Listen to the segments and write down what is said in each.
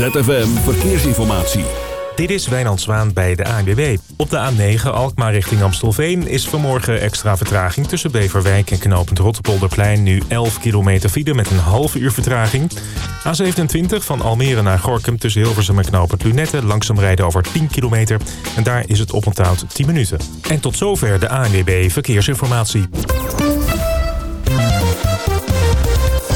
ZFM Verkeersinformatie. Dit is Wijnand Zwaan bij de ANWB. Op de A9 Alkmaar richting Amstelveen is vanmorgen extra vertraging... tussen Beverwijk en knooppunt Rotterpolderplein... nu 11 kilometer verder met een half uur vertraging. A27 van Almere naar Gorkum tussen Hilversum en knooppunt Lunette... langzaam rijden over 10 kilometer. En daar is het oponthoud 10 minuten. En tot zover de ANWB Verkeersinformatie.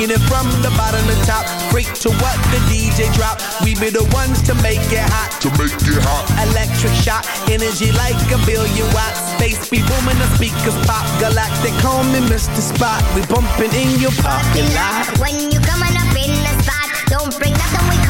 Rock, shaking it from the bottom to top. Freak to what the DJ drop. We be the ones to make it hot. To make it hot. Electric shock, energy like a billion watts. Space be booming, the speakers pop. Galactic, call me Mr. Spot. We bumping in your parking lot. When you coming up in the spot, don't bring nothing we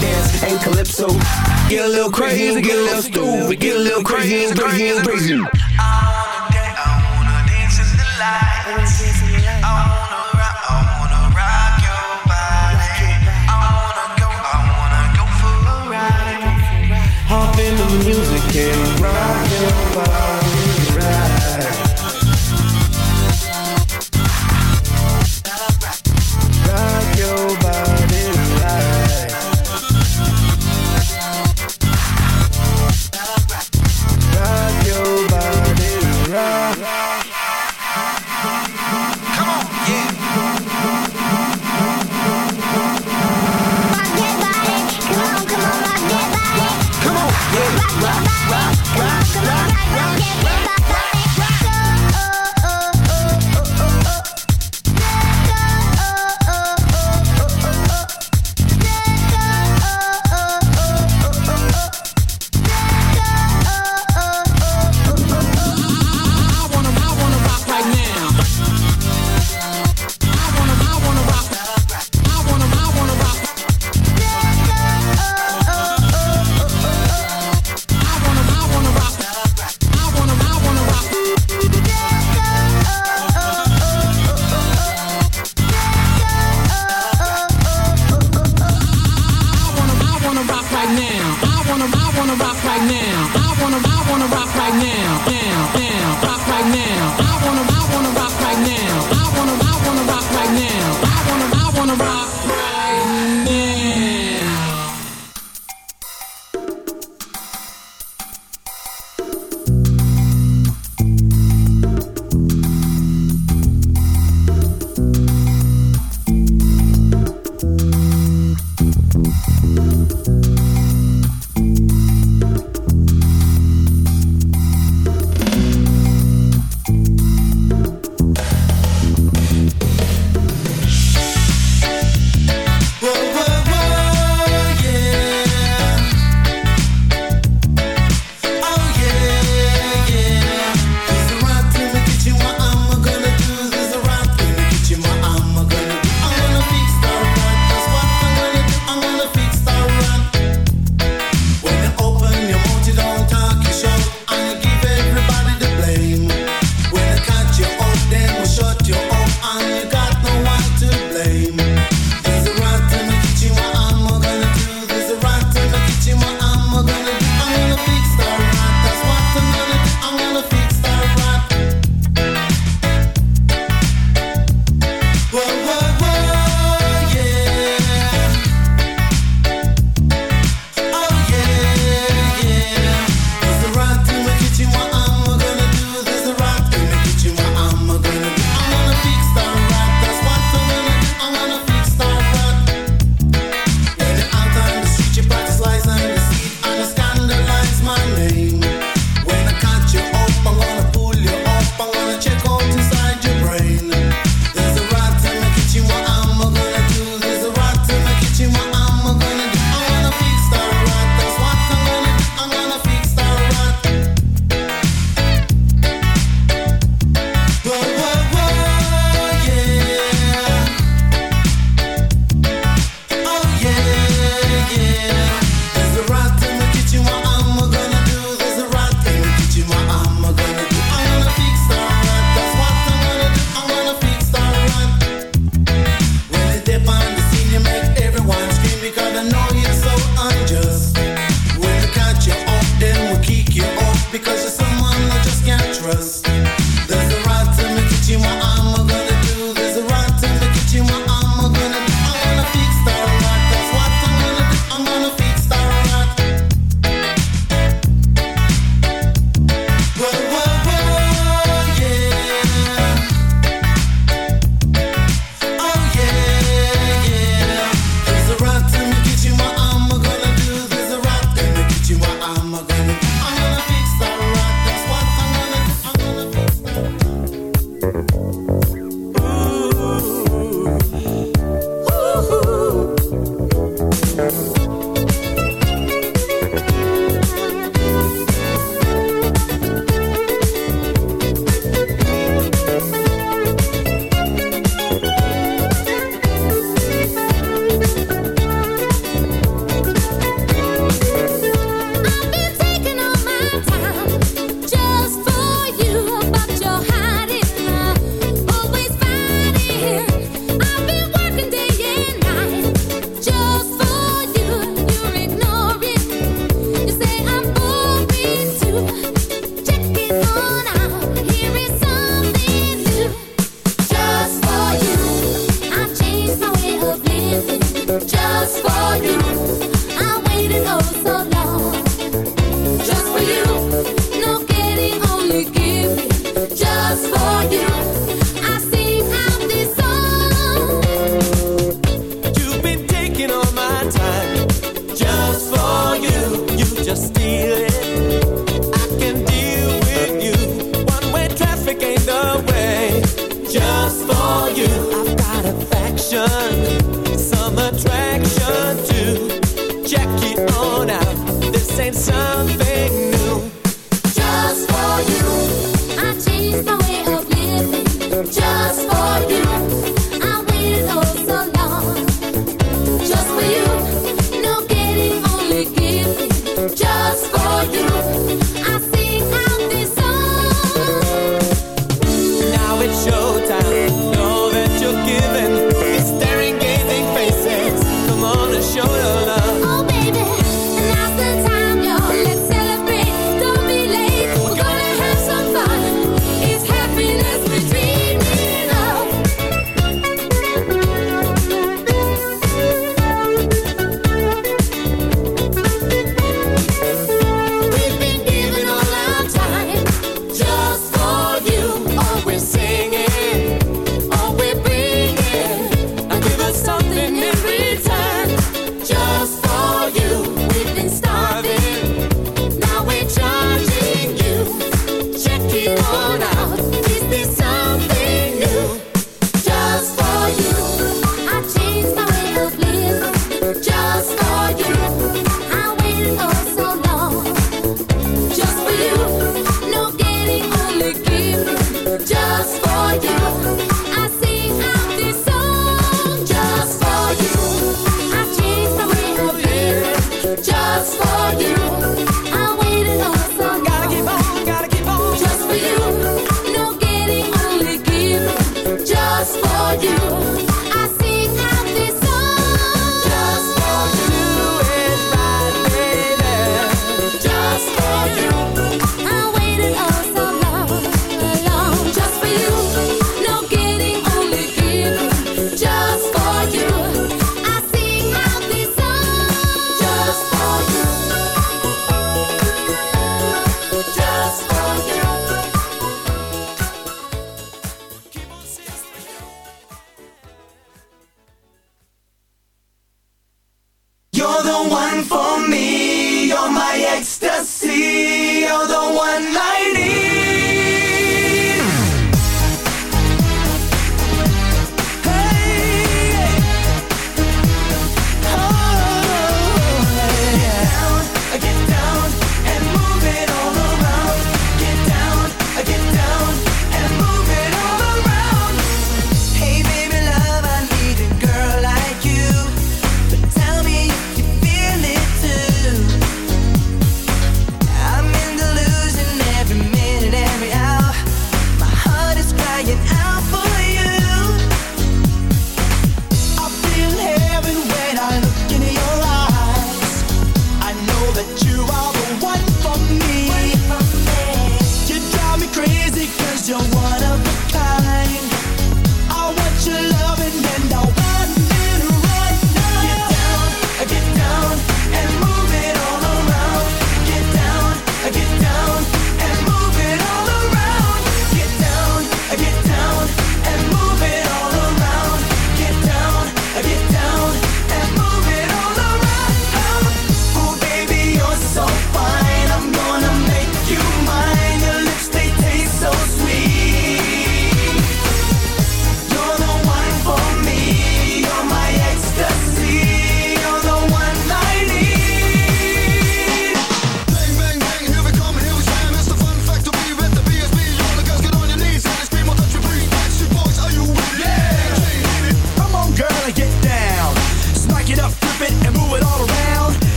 dance and calypso. Get a little crazy, get a little stupid, get a little crazy crazy and crazy.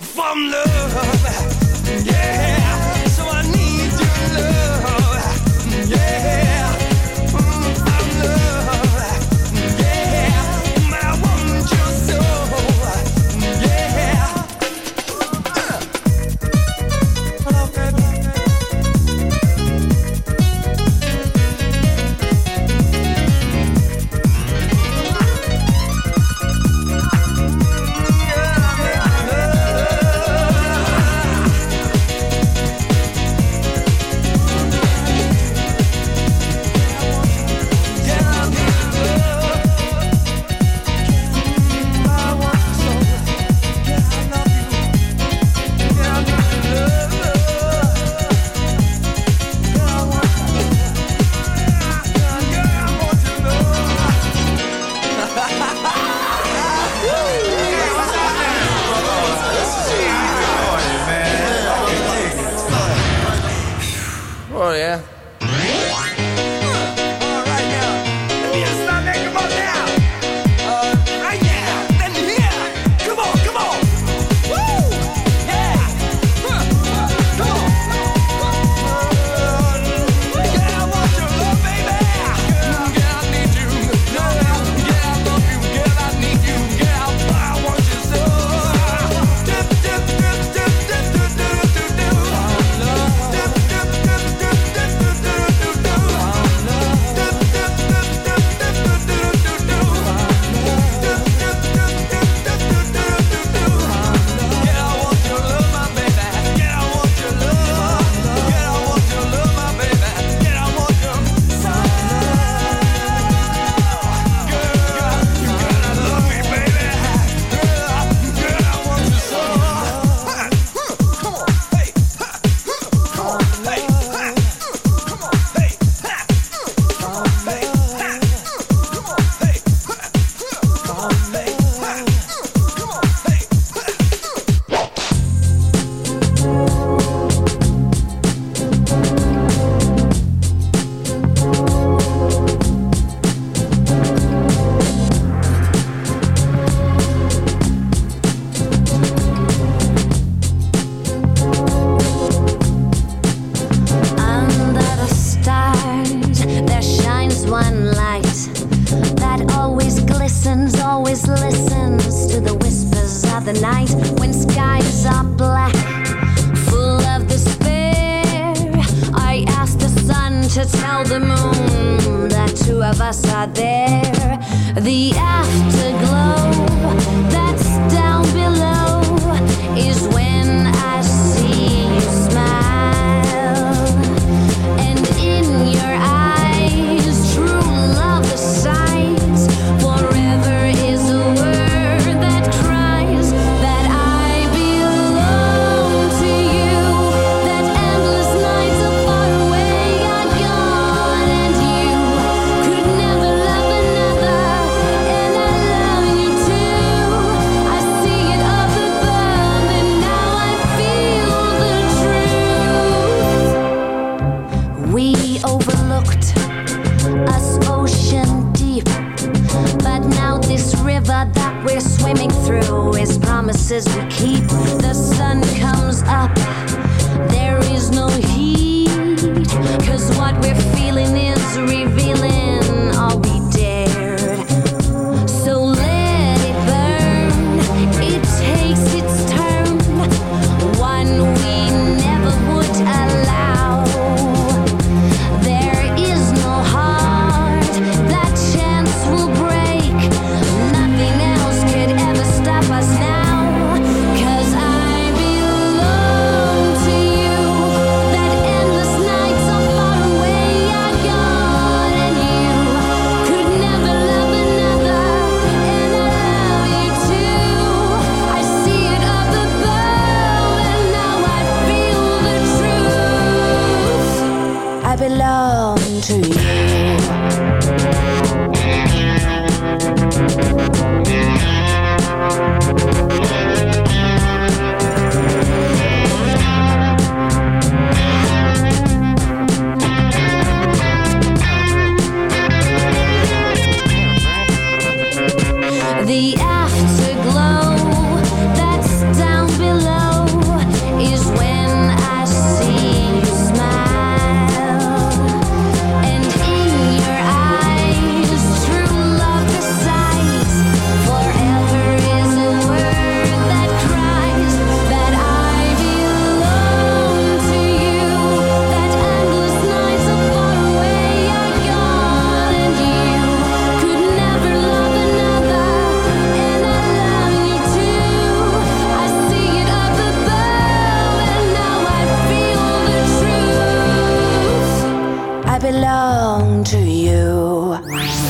Van love. Yeah.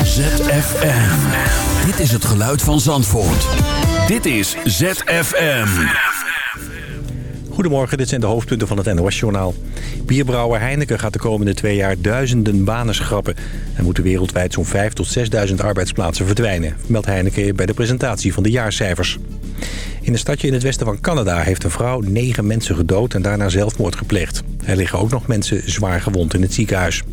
ZFM. Dit is het geluid van Zandvoort. Dit is ZFM. Goedemorgen, dit zijn de hoofdpunten van het NOS-journaal. Bierbrouwer Heineken gaat de komende twee jaar duizenden banen schrappen. Er moeten wereldwijd zo'n 5.000 tot 6.000 arbeidsplaatsen verdwijnen... meldt Heineken bij de presentatie van de jaarcijfers. In een stadje in het westen van Canada heeft een vrouw negen mensen gedood... en daarna zelfmoord gepleegd. Er liggen ook nog mensen zwaar gewond in het ziekenhuis.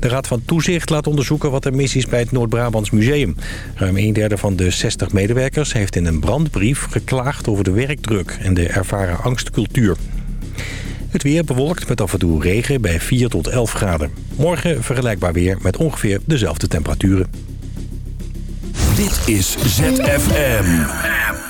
De Raad van Toezicht laat onderzoeken wat er mis is bij het Noord-Brabants Museum. Ruim een derde van de 60 medewerkers heeft in een brandbrief geklaagd over de werkdruk en de ervaren angstcultuur. Het weer bewolkt met af en toe regen bij 4 tot 11 graden. Morgen vergelijkbaar weer met ongeveer dezelfde temperaturen. Dit is ZFM.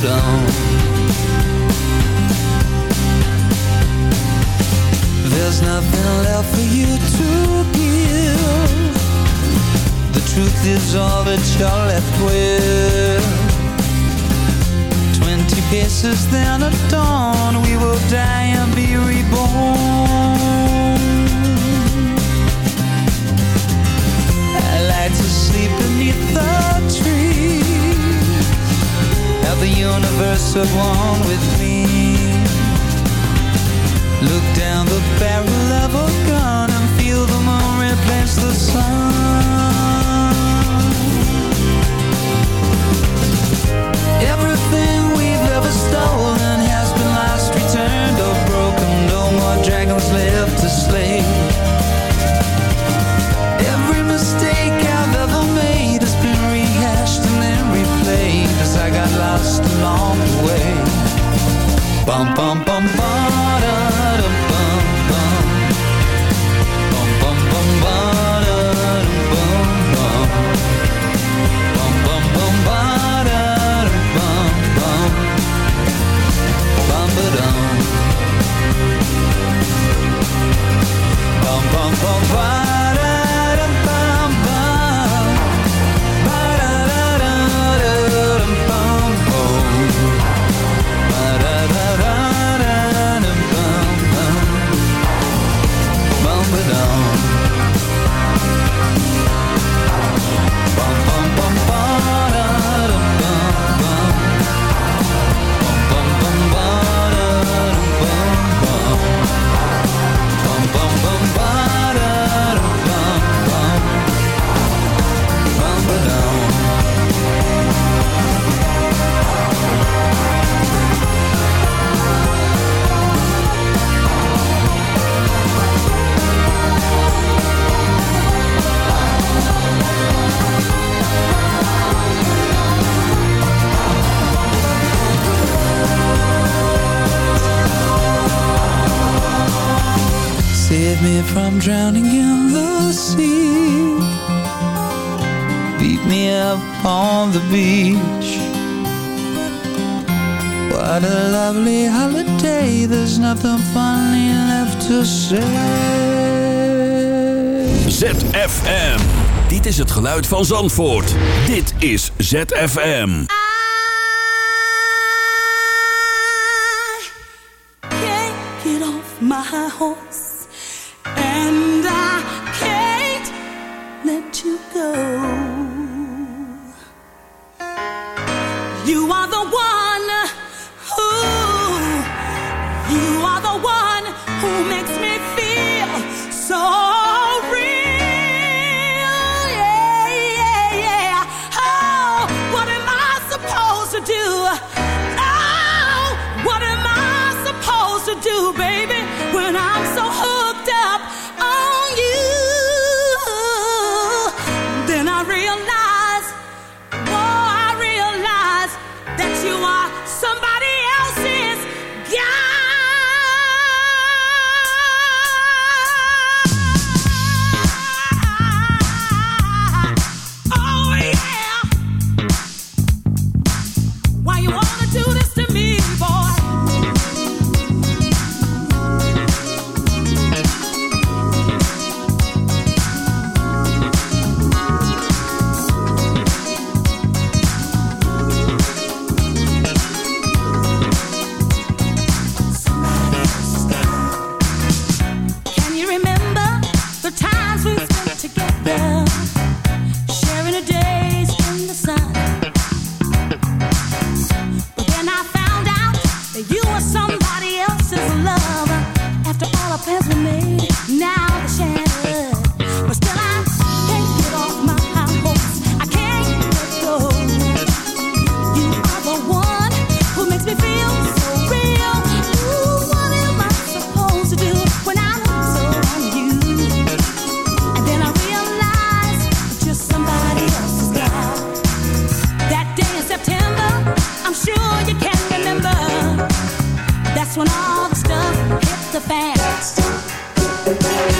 Ba dum There's nothing left for you to give The truth is all that you're left with. Twenty paces then at dawn We will die and be reborn. I like to sleep beneath the the universe at one with me. Look down the barrel of a gun And feel the moon replace the sun. Everything we've ever stolen lost along the way. Bum bum bum ba geluid van Zandvoort. Dit is ZFM. can't get off my horse and I can't let you go. You are the one when all the stuff hits the fan.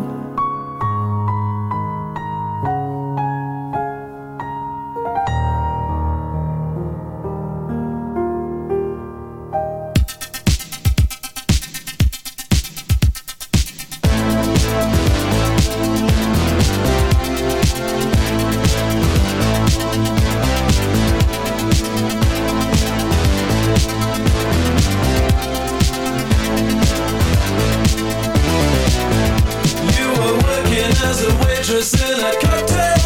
In a cocktail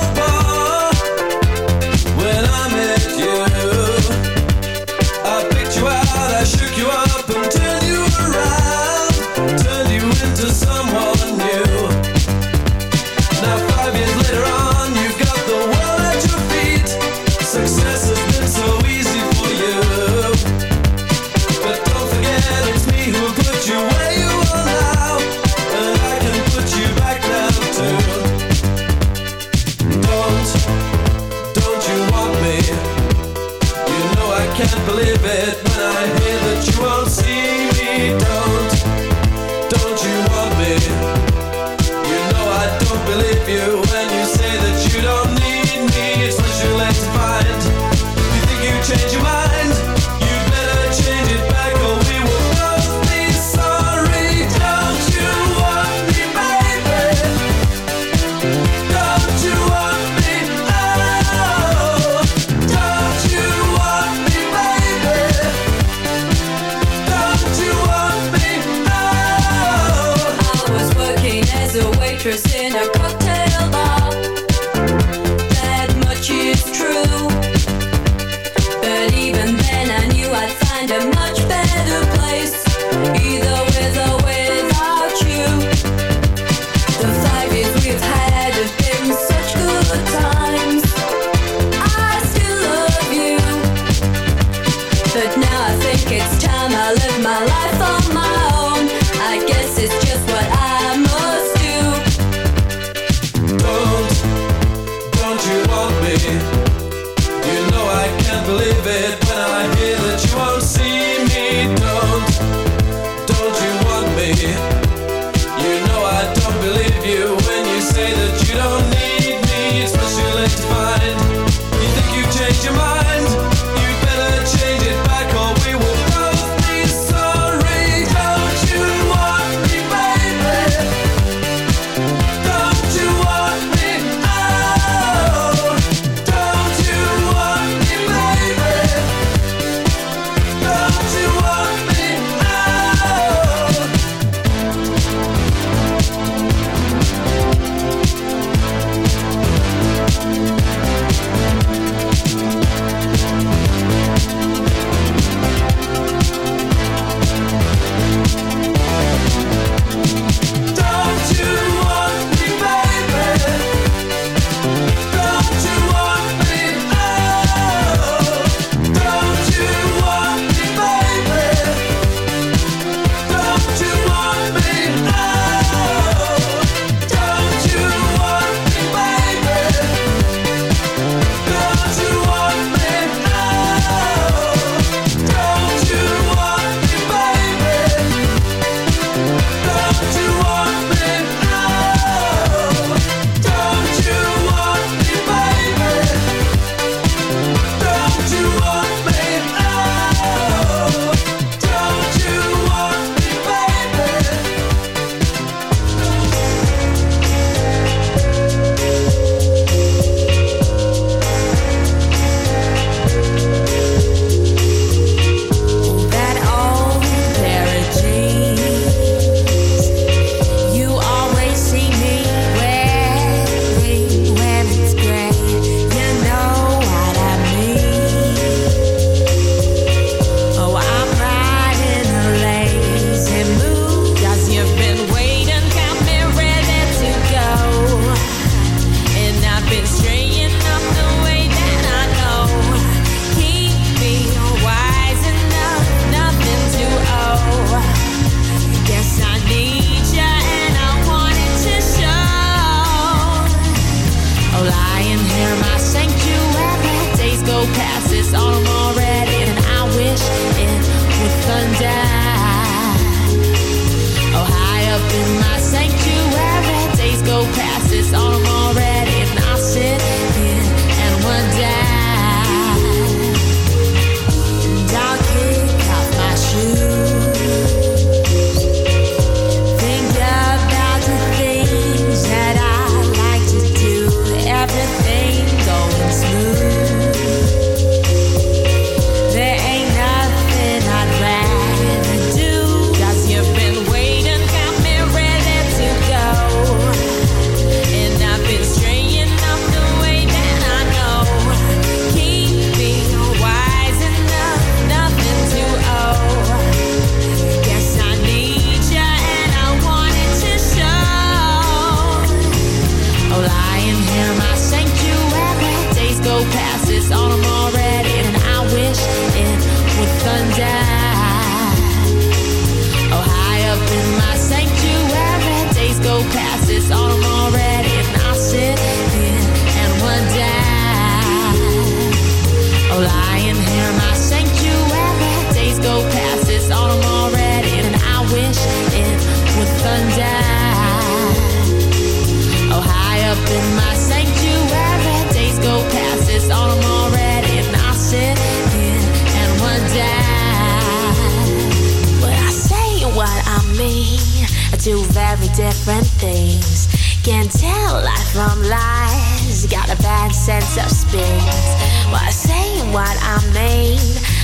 can tell life from lies. Got a bad sense of space While saying what I mean,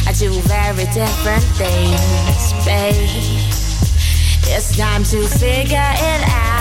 I do very different things, babe. It's time to figure it out.